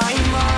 my mind.